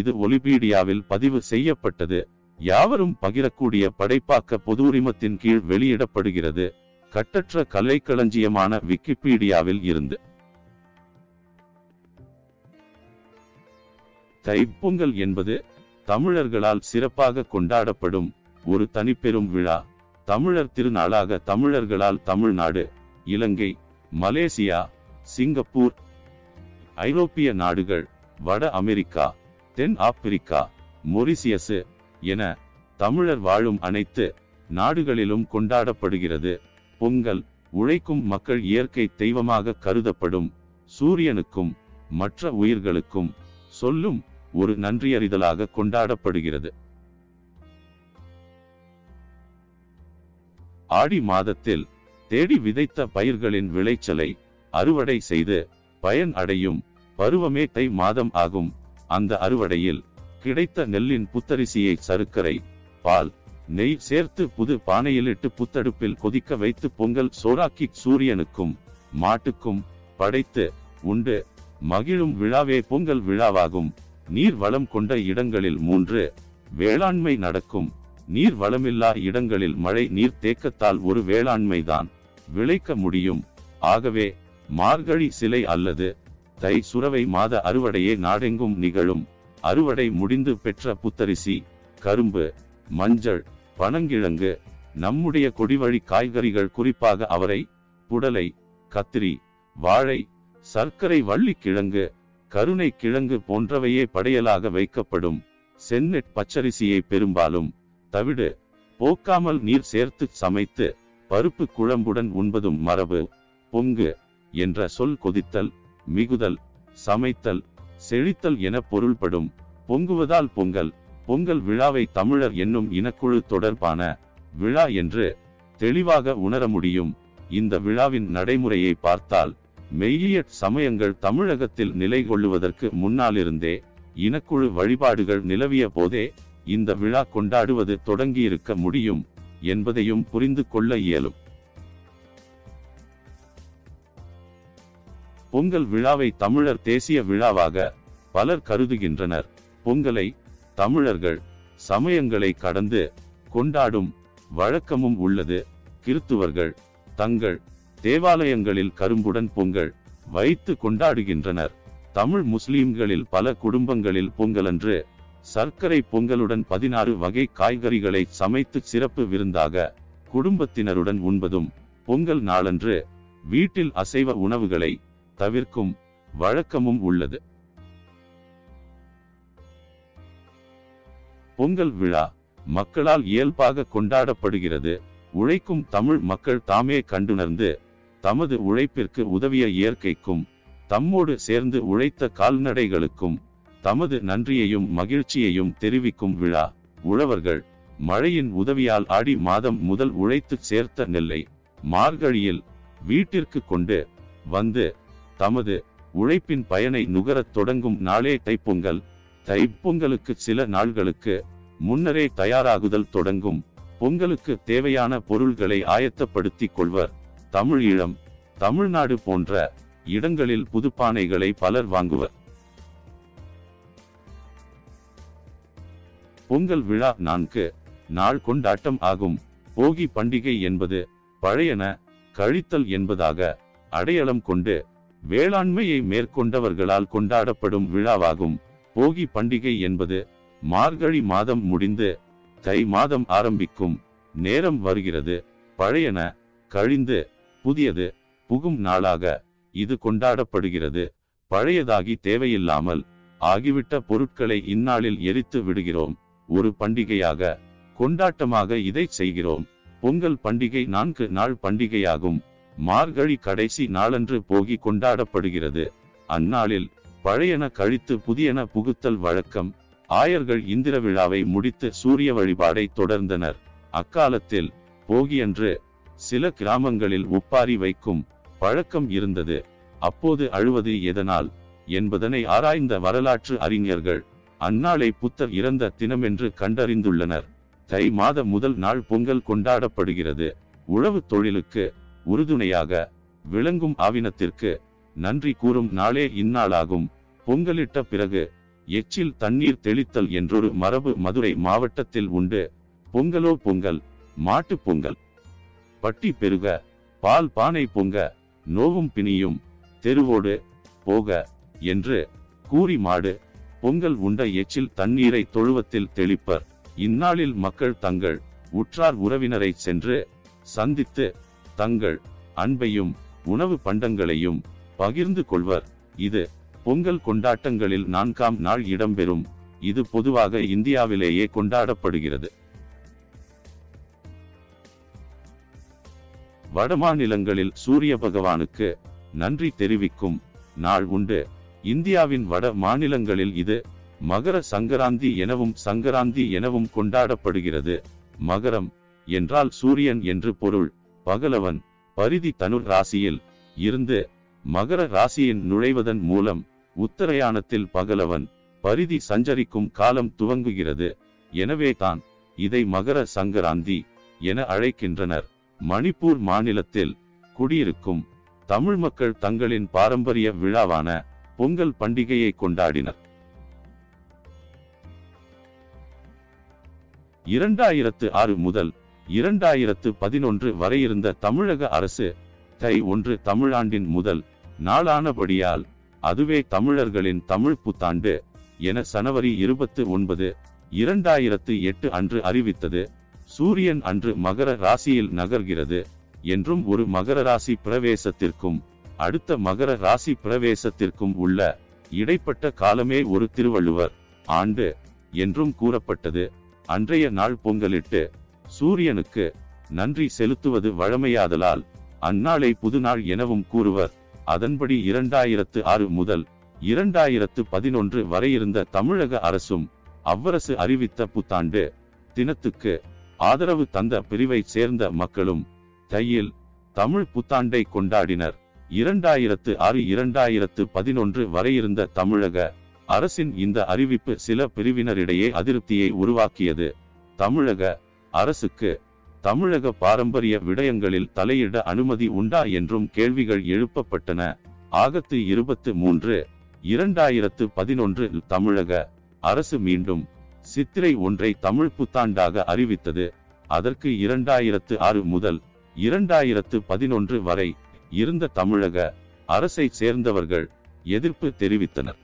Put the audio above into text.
இது ஒலிபீடியாவில் பதிவு செய்யப்பட்டது. யாவரும் பகிரக்கூடிய படைப்பாக்க பொது உரிமத்தின் கீழ் வெளியிடப்படுகிறது. கட்டற்ற கலைக்களஞ்சியமான விக்கிபீடியாவில் இருந்து. தைப்பொங்கல் என்பது தமிழர்களால் சிறப்பாக கொண்டாடப்படும் ஒரு தனிப்பெரும் விழா. தமிழர் திருநாளாக தமிழர்களால் தமிழ்நாடு இலங்கை மலேசியா சிங்கப்பூர் ஐரோப்பிய நாடுகள் வட அமெரிக்கா தென் ஆப்பிரிக்கா மொரிசியசு என தமிழர் வாழும் அனைத்து நாடுகளிலும் கொண்டாடப்படுகிறது. பொங்கல் உழைக்கும் மக்கள் இயற்கை தெய்வமாக கருதப்படும் சூரியனுக்கும் மற்ற உயிர்களுக்கும் சொல்லும் ஒரு நன்றியறிதலாக கொண்டாடப்படுகிறது. ஆடி மாதத்தில் தேடி விதைத்த பயிர்களின் விளைச்சலை அறுவடை செய்து பயன் அடையும் பருவமே தை மாதம் ஆகும். அந்த அறுவடையில் கிடைத்த நெல்லின் புத்தரிசியை சருக்கரை பால் நெய் சேர்த்து புது பானையிலிட்டு புத்தடுப்பில் கொதிக்க வைத்து பொங்கல் சோறாக்கி சூரியனுக்கும் மாட்டுக்கும் படைத்து உண்டு. மகிழும் விழாவே பொங்கல் விழாவாகும். நீர் வளம் கொண்ட இடங்களில் மூன்று வேளாண்மை நடக்கும். நீர் வளமில்லா இடங்களில் மழை நீர் தேக்கத்தால் ஒரு வேளாண்மைதான். விளைக்க முடியும். ஆகவே மார்கழி சிலை அல்லது தை சுரவை மாத அறுவடையே நாடெங்கும் நிகழும். அறுவடை முடிந்து பெற்ற புத்தரிசி கரும்பு மஞ்சள் பனங்கிழங்கு நம்முடைய கொடிவழி காய்கறிகள் குறிப்பாக அவரை புடலை கத்திரி வாழை சர்க்கரை வள்ளி கிழங்கு கருணை கிழங்கு போன்றவையே படையலாக வைக்கப்படும். செந்நெட் பச்சரிசியை பெரும்பாலும் தவிடு போக்காமல் நீர் சேர்த்து சமைத்து பருப்பு குழம்புடன் உண்பதும் மரபு பொங்கு என்ற சொல் கொதித்தல். மிகுதல் சமைத்தல் செழித்தல் என பொருள்படும். பொங்குவதால் பொங்கல் பொங்கல் விழாவை தமிழர் என்னும் இனக்குழு தொடர்பான விழா என்று தெளிவாக உணர முடியும். இந்த விழாவின் நடைமுறையை பார்த்தால் மெய்யிய சமயங்கள் தமிழகத்தில் நிலை கொள்ளுவதற்கு முன்னாலிருந்தே இனக்குழு வழிபாடுகள் நிலவிய போதே இந்த விழா கொண்டாடுவது தொடங்கியிருக்க முடியும் என்பதையும் புரிந்து கொள்ள இயலும். பொங்கல் விழாவை தமிழர் தேசிய விழாவாக பலர் கருதுகின்றனர். பொங்கலை தமிழர்கள் சமயங்களை கடந்து கொண்டாடும் வழக்கமும் உள்ளது. கிறித்துவர்கள் தங்கள் தேவாலயங்களில் கரும்புடன் பொங்கல் வைத்து கொண்டாடுகின்றனர். தமிழ் முஸ்லிம்களில் பல குடும்பங்களில் பொங்கலன்று சர்க்கரை பொங்கலுடன் பதினாறு வகை காய்கறிகளை சமைத்து சிறப்பு விருந்தாக குடும்பத்தினருடன் உண்பதும் பொங்கல் நாளன்று வீட்டில் அசைவ உணவுகளை தவிர்க்கும் வழக்கமும் உள்ளது. பொங்கல் விழா மக்களால் இயல்பாக கொண்டாடப்படுகிறது. உழைக்கும் தமிழ் மக்கள் தாமே கண்டுணர்ந்து தமது உழைப்பிற்கு உதவிய இயற்கைக்கும் தம்மோடு சேர்ந்து உழைத்த கால்நடைகளுக்கும் தமது நன்றியையும் மகிழ்ச்சியையும் தெரிவிக்கும் விழா. உழவர்கள் மழையின் உதவியால் ஆடி மாதம் முதல் உழைத்து சேர்த்த நெல்லை மார்கழியில் வீட்டிற்கு கொண்டு வந்து தமது உழைப்பின் பயனை நுகரத் தொடங்கும் நாளே தைப்பொங்கல். தைப்பொங்கலுக்கு சில நாள்களுக்கு முன்னரே தயாராகுதல் தொடங்கும். பொங்கலுக்கு தேவையான பொருள்களை ஆயத்தப்படுத்திக் கொள்வர். தமிழ் ஈழம் தமிழ்நாடு போன்ற இடங்களில் புதுப்பானைகளை பலர் வாங்குவர். பொங்கல் விழா நான்கு நாள் கொண்டாட்டம் ஆகும். போகி பண்டிகை என்பது பழையன கழித்தல் என்பதாக அடையாளம் கொண்டு வேளாண்மையை மேற்கொண்டவர்களால் கொண்டாடப்படும் விழாவாகும். போகி பண்டிகை என்பது மார்கழி மாதம் முடிந்து தை மாதம் ஆரம்பிக்கும். நேரம் வருகிறது. பழையன கழிந்து புதியது புகும் நாளாக இது கொண்டாடப்படுகிறது. பழையதாகி தேவையில்லாமல் ஆகிவிட்ட பொருட்களை இந்நாளில் எரித்து விடுகிறோம். ஒரு பண்டிகையாக கொண்டாட்டமாக இதை செய்கிறோம். பொங்கல் பண்டிகை நான்கு நாள் பண்டிகையாகும். மார்கழி கடைசி நாளன்று போகி கொண்டாடப்படுகிறது. அந்நாளில் பழையன கழித்து புதியன புகுத்தல் வழக்கம். ஆயர்கள் இந்திர விழாவை முடித்து சூரிய வழிபாடை தொடர்ந்தனர். அக்காலத்தில் போகியன்று சில கிராமங்களில் உப்பாரி வைக்கும் பழக்கம் இருந்தது. அப்போது அழுவது எதனால் என்பதனை ஆராய்ந்த வரலாற்று அறிஞர்கள் அந்நாளை புத்தர் இறந்த தினமென்று கண்டறிந்துள்ளனர். தை மாத முதல் நாள் பொங்கல் கொண்டாடப்படுகிறது. உழவு தொழிலுக்கு உறுதுணையாக விளங்கும் ஆவினத்திற்கு நன்றி கூறும் நாளே இந்நாளாகும். பொங்கலிட்ட பிறகு எச்சில் தண்ணீர் தெளித்தல் என்றொரு மரபு மதுரை மாவட்டத்தில் உண்டு. பொங்கலோ பொங்கல் மாட்டு பொங்கல். பட்டி பெருக பால் பானை பொங்க நோவும் பிணியும் தெருவோடு போக என்று கூறி மாடு பொங்கல் உண்ட எச்சில் தண்ணீரை தொழுவத்தில் தெளிப்பர். இந்நாளில் மக்கள் தங்கள் உற்றார் உறவினரை சென்று சந்தித்து தங்கள் அன்பையும் உணவு பண்டங்களையும் பகிர்ந்து கொள்வர். இது பொங்கல் கொண்டாட்டங்களில் நான்காம் நாள் இடம்பெறும். இது பொதுவாக இந்தியாவிலேயே கொண்டாடப்படுகிறது. வடமாநிலங்களில் சூரிய பகவானுக்கு நன்றி தெரிவிக்கும் நாள் உண்டு. இந்தியாவின் வட மாநிலங்களில் இது மகர சங்கராந்தி எனவும் சங்கராந்தி எனவும் கொண்டாடப்படுகிறது. மகரம் என்றால் சூரியன் என்று பொருள். பகலவன் பரிதி தனுர் ராசியில் இருந்து மகர ராசியின் நுழைவதன் மூலம் உத்தரயாணத்தில் பகலவன் பரிதி சஞ்சரிக்கும் காலம் துவங்குகிறது. எனவே தான் இதை மகர சங்கராந்தி என அழைக்கின்றனர். மணிப்பூர் மாநிலத்தில் குடியிருக்கும் தமிழ் மக்கள் தங்களின் பாரம்பரிய விழாவான பொங்கல் பண்டிகையை கொண்டாடினர். இரண்டாயிரத்து ஆறு முதல் இரண்டாயிரத்து பதினொன்று வரை இருந்த தமிழக அரசு தை ஒன்று தமிழாண்டின் முதல் நாளானபடியால் அதுவே தமிழர்களின் தமிழ் புத்தாண்டு என சனவரி இருபத்து ஒன்பது இரண்டாயிரத்து எட்டு அன்று அறிவித்தது. சூரியன் அன்று மகர ராசியில் நகர்கிறது என்றும் ஒரு மகர ராசி பிரவேசத்திற்கும் அடுத்த மகர ராசி பிரவேசத்திற்கும் உள்ள இடைப்பட்ட காலமே ஒரு திருவள்ளுவர் ஆண்டு என்றும் கூறப்பட்டது. அன்றைய நாள் பொங்கலிட்டு சூரியனுக்கு நன்றி செலுத்துவது வழமையாதலால் அந்நாளை புதுநாள் எனவும் கூறுவர். அதன்படி இரண்டாயிரத்து ஆறு முதல் இரண்டாயிரத்து பதினொன்று வரையிருந்த தமிழக அரசும் அவ்வரசு அறிவித்த புத்தாண்டு தினத்துக்கு ஆதரவு தந்த பிரிவை சேர்ந்த மக்களும் தையில் தமிழ் புத்தாண்டை கொண்டாடினர். இரண்டாயிரத்து ஆறு இரண்டாயிரத்து பதினொன்று வரையிருந்த தமிழக அரசின் இந்த அறிவிப்பு சில பிரிவினரிடையே அதிருப்தியை உருவாக்கியது. தமிழக அரசுக்கு தமிழக பாரம்பரிய விடயங்களில் தலையிட அனுமதி உண்டா என்றும் கேள்விகள் எழுப்பப்பட்டன. ஆகத்து இருபத்து மூன்று இரண்டாயிரத்து பதினொன்றில் தமிழக அரசு மீண்டும் சித்திரை ஒன்றை தமிழ் புத்தாண்டாக அறிவித்தது. அதற்கு இரண்டாயிரத்து ஆறு முதல் இரண்டாயிரத்து பதினொன்று வரை இருந்த தமிழக அரசை சேர்ந்தவர்கள் எதிர்ப்பு தெரிவித்தனர்.